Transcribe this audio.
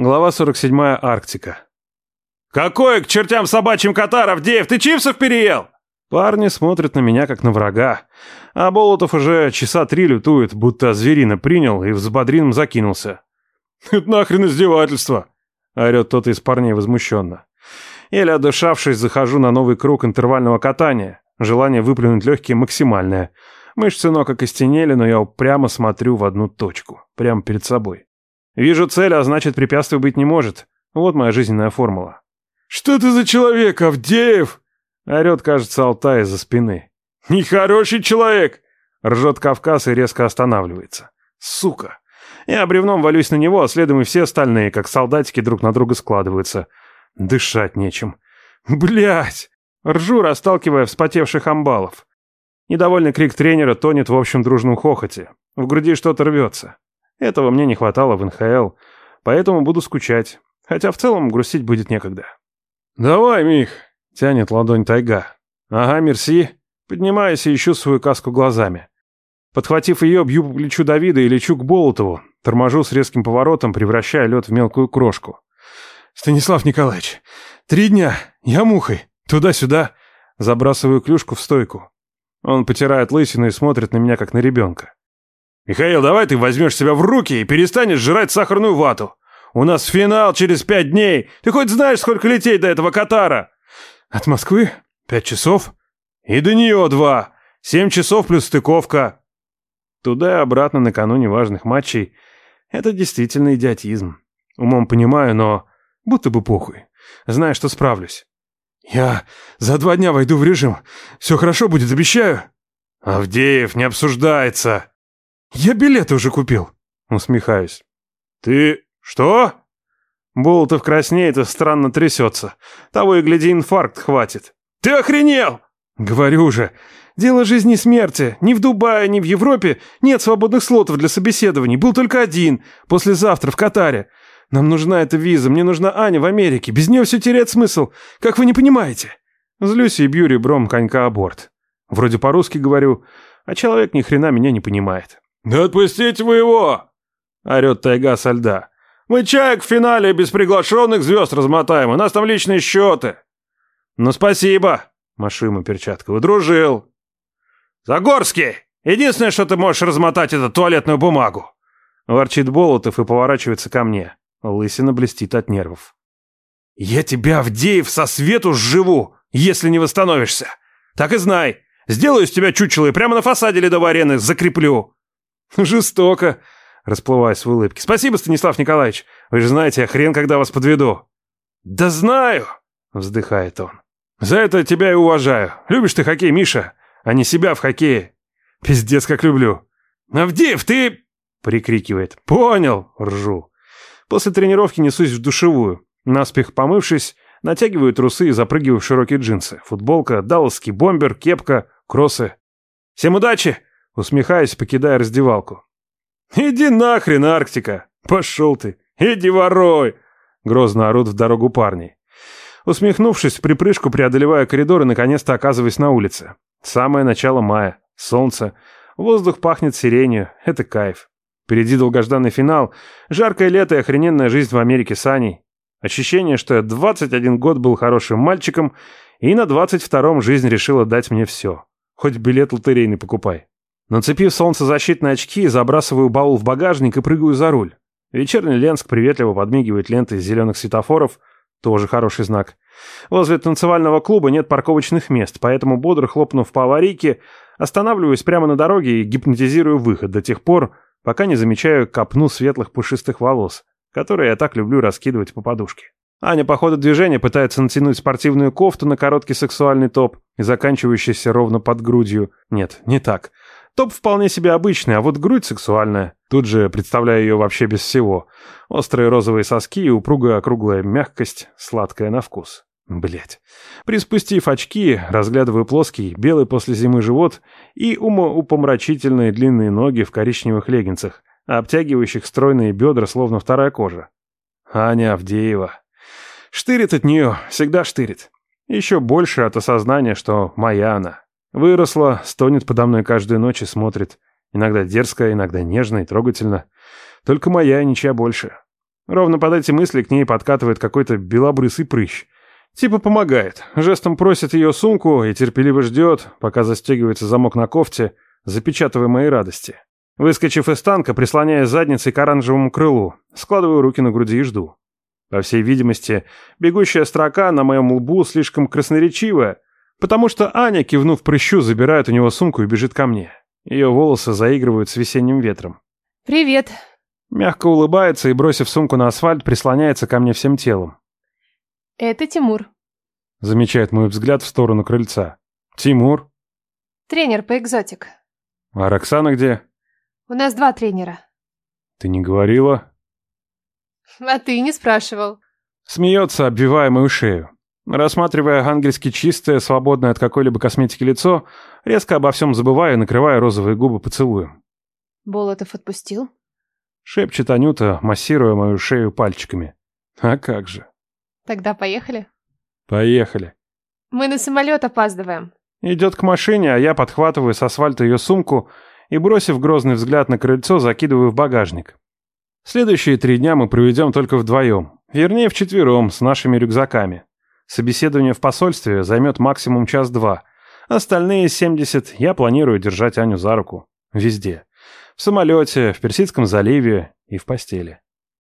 Глава 47. Арктика. «Какой к чертям собачьим Катар, Авдеев? Ты чипсов переел?» Парни смотрят на меня, как на врага. А Болотов уже часа три лютует, будто зверина принял и взбодрином закинулся. «Это нахрен издевательство!» — орет тот из парней возмущенно. Еле отдышавшись, захожу на новый круг интервального катания. Желание выплюнуть легкие максимальное. Мышцы ног окостенели, но я упрямо смотрю в одну точку, прямо перед собой. Вижу цель, а значит препятствий быть не может. Вот моя жизненная формула. «Что ты за человек, Авдеев?» Орет, кажется, Алтай из-за спины. «Нехороший человек!» Ржет Кавказ и резко останавливается. «Сука!» Я бревном валюсь на него, а следом и все остальные, как солдатики друг на друга складываются. Дышать нечем. Блять! Ржу, расталкивая вспотевших амбалов. Недовольный крик тренера тонет в общем дружном хохоте. В груди что-то рвется. Этого мне не хватало в НХЛ, поэтому буду скучать. Хотя в целом грустить будет некогда. «Давай, Мих!» — тянет ладонь тайга. «Ага, мерси». Поднимаюсь и ищу свою каску глазами. Подхватив ее, бью по плечу Давида и лечу к Болотову. Торможу с резким поворотом, превращая лед в мелкую крошку. «Станислав Николаевич, три дня, я мухой, туда-сюда». Забрасываю клюшку в стойку. Он потирает лысину и смотрит на меня, как на ребенка. «Михаил, давай ты возьмешь себя в руки и перестанешь жрать сахарную вату. У нас финал через пять дней. Ты хоть знаешь, сколько лететь до этого Катара?» «От Москвы? Пять часов?» «И до нее два. Семь часов плюс стыковка». Туда и обратно накануне важных матчей. Это действительно идиотизм. Умом понимаю, но будто бы похуй. Знаю, что справлюсь. «Я за два дня войду в режим. Все хорошо будет, обещаю». «Авдеев, не обсуждается». «Я билеты уже купил», — усмехаюсь. «Ты что?» Болотов краснеет и странно трясется. Того и гляди, инфаркт хватит. «Ты охренел!» «Говорю же, дело жизни и смерти. Ни в Дубае, ни в Европе нет свободных слотов для собеседований. Был только один, послезавтра, в Катаре. Нам нужна эта виза, мне нужна Аня в Америке. Без нее все теряет смысл, как вы не понимаете». Злюсь и бью ребром конька о борт. Вроде по-русски говорю, а человек ни хрена меня не понимает. «Да отпустите вы его!» — орет тайга со льда. «Мы чаек в финале без приглашенных звезд размотаем, у нас там личные счеты». «Ну спасибо!» — машу ему перчаткой. «Удружил!» «Загорский! Единственное, что ты можешь размотать, это туалетную бумагу!» Ворчит Болотов и поворачивается ко мне. Лысина блестит от нервов. «Я тебя, Авдеев, со свету сживу, если не восстановишься! Так и знай, сделаю из тебя чучело и прямо на фасаде ледовой арены закреплю!» «Жестоко!» Расплываясь в улыбке. «Спасибо, Станислав Николаевич. Вы же знаете, я хрен когда вас подведу». «Да знаю!» Вздыхает он. «За это тебя и уважаю. Любишь ты хоккей, Миша, а не себя в хоккее. Пиздец, как люблю». «Авдеев, ты...» Прикрикивает. «Понял!» Ржу. После тренировки несусь в душевую. Наспех помывшись, натягиваю трусы и запрыгиваю в широкие джинсы. Футболка, далласский бомбер, кепка, кроссы. «Всем удачи!» Усмехаясь, покидая раздевалку. «Иди нахрен, Арктика! Пошел ты! Иди ворой!» Грозно орут в дорогу парни. Усмехнувшись, припрыжку преодолевая коридор и наконец-то оказываясь на улице. Самое начало мая. Солнце. Воздух пахнет сиренью. Это кайф. Впереди долгожданный финал. Жаркое лето и охрененная жизнь в Америке с Аней. Ощущение, что я 21 год был хорошим мальчиком, и на 22-м жизнь решила дать мне все. Хоть билет лотерейный покупай. Нацепив солнцезащитные очки, забрасываю баул в багажник и прыгаю за руль. Вечерний Ленск приветливо подмигивает лентой из зеленых светофоров. Тоже хороший знак. Возле танцевального клуба нет парковочных мест, поэтому, бодро хлопнув по аварийке, останавливаюсь прямо на дороге и гипнотизирую выход до тех пор, пока не замечаю копну светлых пушистых волос, которые я так люблю раскидывать по подушке. Аня по ходу движения пытается натянуть спортивную кофту на короткий сексуальный топ, и заканчивающийся ровно под грудью. Нет, не так. Топ вполне себе обычный, а вот грудь сексуальная. Тут же представляю ее вообще без всего. Острые розовые соски и упругая округлая мягкость, сладкая на вкус. Блять. Приспустив очки, разглядываю плоский, белый после зимы живот и умоупомрачительные длинные ноги в коричневых леггинсах, обтягивающих стройные бедра, словно вторая кожа. Аня Авдеева. Штырит от нее, всегда штырит. Еще больше от осознания, что моя она. Выросла, стонет подо мной каждую ночь и смотрит. Иногда дерзко, иногда нежно и трогательно. Только моя и ничья больше. Ровно под эти мысли к ней подкатывает какой-то белобрысый прыщ. Типа помогает. Жестом просит ее сумку и терпеливо ждет, пока застегивается замок на кофте, запечатывая мои радости. Выскочив из танка, прислоняясь задницей к оранжевому крылу, складываю руки на груди и жду. По всей видимости, бегущая строка на моем лбу слишком красноречивая, потому что Аня, кивнув прыщу, забирает у него сумку и бежит ко мне. Ее волосы заигрывают с весенним ветром. «Привет!» Мягко улыбается и, бросив сумку на асфальт, прислоняется ко мне всем телом. «Это Тимур». Замечает мой взгляд в сторону крыльца. «Тимур?» «Тренер по экзотик». «А Роксана где?» «У нас два тренера». «Ты не говорила?» «А ты не спрашивал». Смеется, обвивая мою шею. Рассматривая ангельски чистое, свободное от какой-либо косметики лицо, резко обо всем забывая, накрывая розовые губы поцелуем. «Болотов отпустил?» Шепчет Анюта, массируя мою шею пальчиками. А как же. Тогда поехали? Поехали. Мы на самолет опаздываем. Идет к машине, а я подхватываю с асфальта ее сумку и, бросив грозный взгляд на крыльцо, закидываю в багажник. Следующие три дня мы проведем только вдвоем. Вернее, вчетвером, с нашими рюкзаками. Собеседование в посольстве займет максимум час-два. Остальные 70 я планирую держать Аню за руку. Везде. В самолете, в Персидском заливе и в постели.